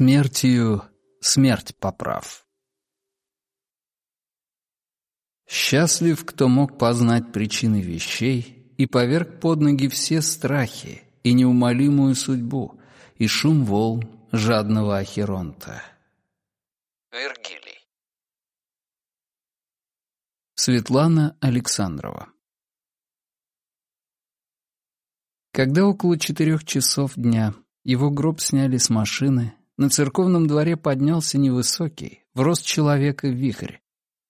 Смертью смерть поправ. Счастлив, кто мог познать причины вещей и поверг под ноги все страхи и неумолимую судьбу, и шум волн жадного Ахеронта. Вергилий. Светлана Александрова Когда около четырех часов дня его гроб сняли с машины, на церковном дворе поднялся невысокий, в рост человека вихрь.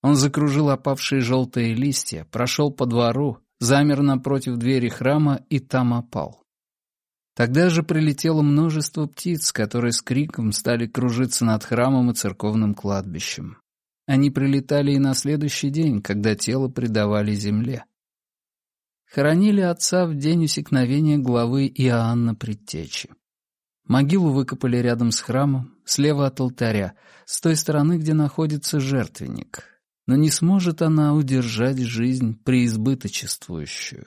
Он закружил опавшие желтые листья, прошел по двору, замер напротив двери храма и там опал. Тогда же прилетело множество птиц, которые с криком стали кружиться над храмом и церковным кладбищем. Они прилетали и на следующий день, когда тело предавали земле. Хоронили отца в день усекновения главы Иоанна Предтечи. Могилу выкопали рядом с храмом, слева от алтаря, с той стороны, где находится жертвенник. Но не сможет она удержать жизнь преизбыточествующую.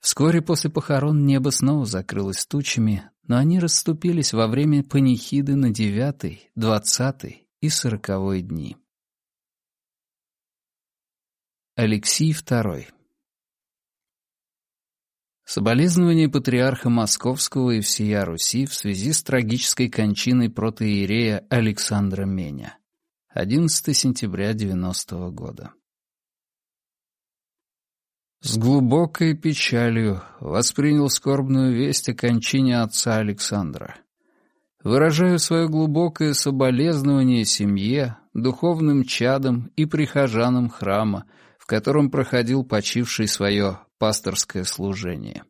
Вскоре после похорон небо снова закрылось тучами, но они расступились во время панихиды на девятый, двадцатый и сороковой дни. Алексей II Соболезнования патриарха Московского и всея Руси в связи с трагической кончиной протоиерея Александра Меня. 11 сентября 90 -го года. С глубокой печалью воспринял скорбную весть о кончине отца Александра. Выражаю свое глубокое соболезнование семье, духовным чадам и прихожанам храма, в котором проходил почивший свое пасторское служение.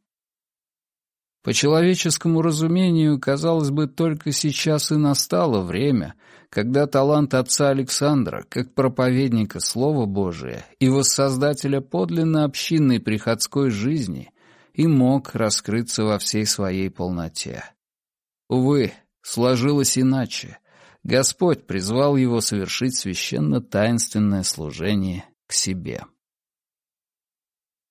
По человеческому разумению, казалось бы, только сейчас и настало время, когда талант отца Александра, как проповедника Слова Божия и воссоздателя подлинно общинной приходской жизни, и мог раскрыться во всей своей полноте. Увы, сложилось иначе. Господь призвал его совершить священно-таинственное служение к себе.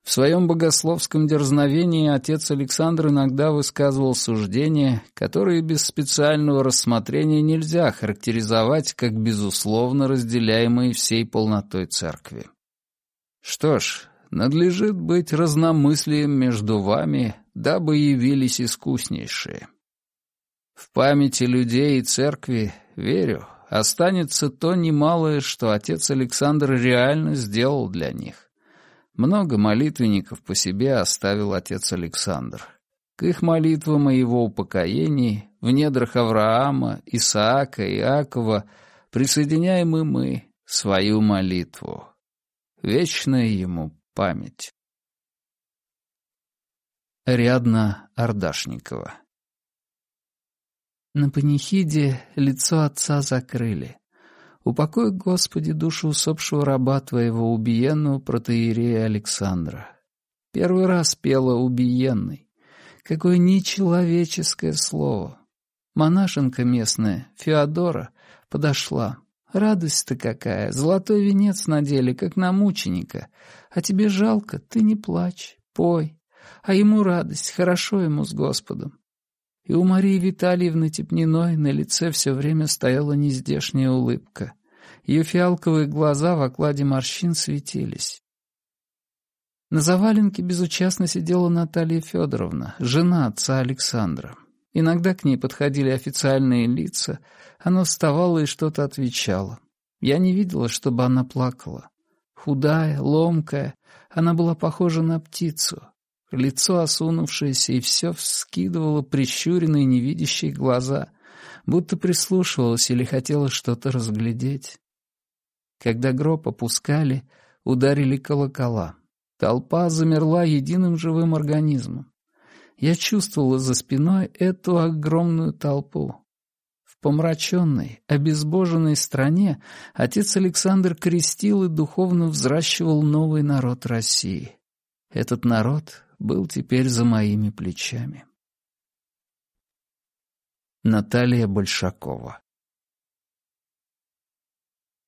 В своем богословском дерзновении отец Александр иногда высказывал суждения, которые без специального рассмотрения нельзя характеризовать как безусловно разделяемые всей полнотой церкви. Что ж, надлежит быть разномыслием между вами, дабы явились искуснейшие. В памяти людей и церкви, верю, останется то немалое, что отец Александр реально сделал для них. Много молитвенников по себе оставил отец Александр. К их молитвам о его упокоении в недрах Авраама, Исаака и Иакова присоединяем и мы свою молитву. Вечная ему память. Рядно Ардашникова На панихиде лицо отца закрыли. Упокой, Господи, душу усопшего раба Твоего, убиенного протеерея Александра. Первый раз пела убиенный. Какое нечеловеческое слово. Монашенка местная, Феодора, подошла. Радость-то какая, золотой венец надели, как на мученика. А тебе жалко, ты не плачь, пой. А ему радость, хорошо ему с Господом. И у Марии Витальевны Тепниной на лице все время стояла нездешняя улыбка. Ее фиалковые глаза в окладе морщин светились. На заваленке безучастно сидела Наталья Федоровна, жена отца Александра. Иногда к ней подходили официальные лица, она вставала и что-то отвечала. Я не видела, чтобы она плакала. Худая, ломкая, она была похожа на птицу. Лицо осунувшееся и все вскидывало прищуренные невидящие глаза, будто прислушивалась или хотела что-то разглядеть. Когда гроб опускали, ударили колокола. Толпа замерла единым живым организмом. Я чувствовала за спиной эту огромную толпу. В помраченной, обезбоженной стране отец Александр крестил и духовно взращивал новый народ России. Этот народ был теперь за моими плечами. Наталья Большакова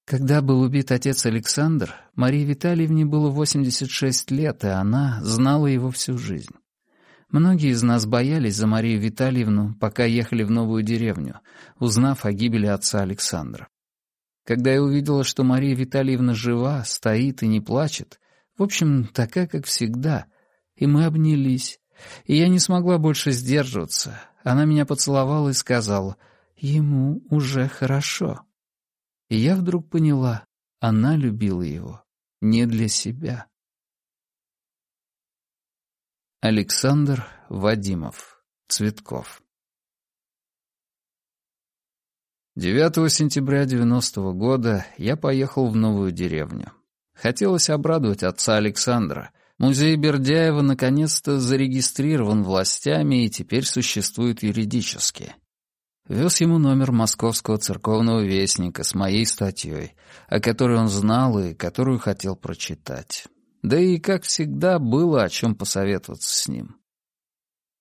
Когда был убит отец Александр, Марии Витальевне было 86 лет, и она знала его всю жизнь. Многие из нас боялись за Марию Витальевну, пока ехали в новую деревню, узнав о гибели отца Александра. Когда я увидела, что Мария Витальевна жива, стоит и не плачет, в общем, такая, как всегда, и мы обнялись, и я не смогла больше сдерживаться. Она меня поцеловала и сказала, «Ему уже хорошо». И я вдруг поняла, она любила его не для себя. Александр Вадимов. Цветков. 9 сентября 90 -го года я поехал в новую деревню. Хотелось обрадовать отца Александра. Музей Бердяева наконец-то зарегистрирован властями и теперь существует юридически. Вез ему номер московского церковного вестника с моей статьей, о которой он знал и которую хотел прочитать. Да и, как всегда, было о чем посоветоваться с ним.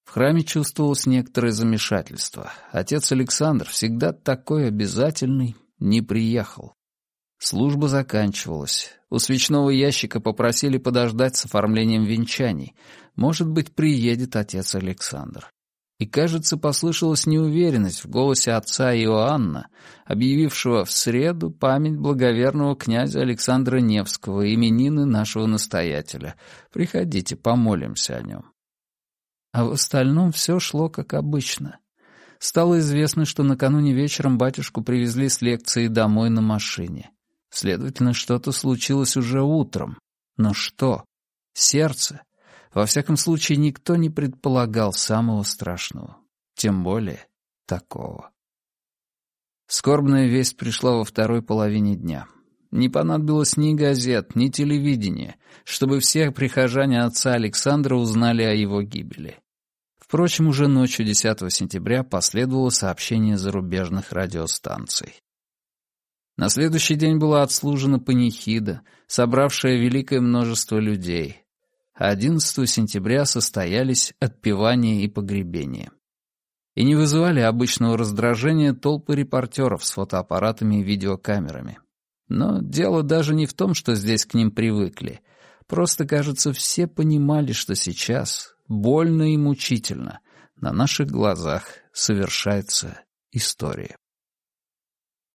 В храме чувствовалось некоторое замешательство. Отец Александр, всегда такой обязательный, не приехал. Служба заканчивалась. У свечного ящика попросили подождать с оформлением венчаний. Может быть, приедет отец Александр и, кажется, послышалась неуверенность в голосе отца Иоанна, объявившего в среду память благоверного князя Александра Невского, именины нашего настоятеля. Приходите, помолимся о нем. А в остальном все шло как обычно. Стало известно, что накануне вечером батюшку привезли с лекции домой на машине. Следовательно, что-то случилось уже утром. Но что? Сердце, во всяком случае, никто не предполагал самого страшного. Тем более такого. Скорбная весть пришла во второй половине дня. Не понадобилось ни газет, ни телевидения, чтобы все прихожане отца Александра узнали о его гибели. Впрочем, уже ночью 10 сентября последовало сообщение зарубежных радиостанций. На следующий день была отслужена панихида, собравшая великое множество людей, 11 сентября состоялись отпевание и погребение. И не вызывали обычного раздражения толпы репортеров с фотоаппаратами и видеокамерами. Но дело даже не в том, что здесь к ним привыкли. Просто, кажется, все понимали, что сейчас, больно и мучительно, на наших глазах совершается история.